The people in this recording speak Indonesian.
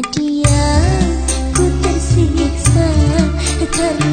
dia ku tersiksa karena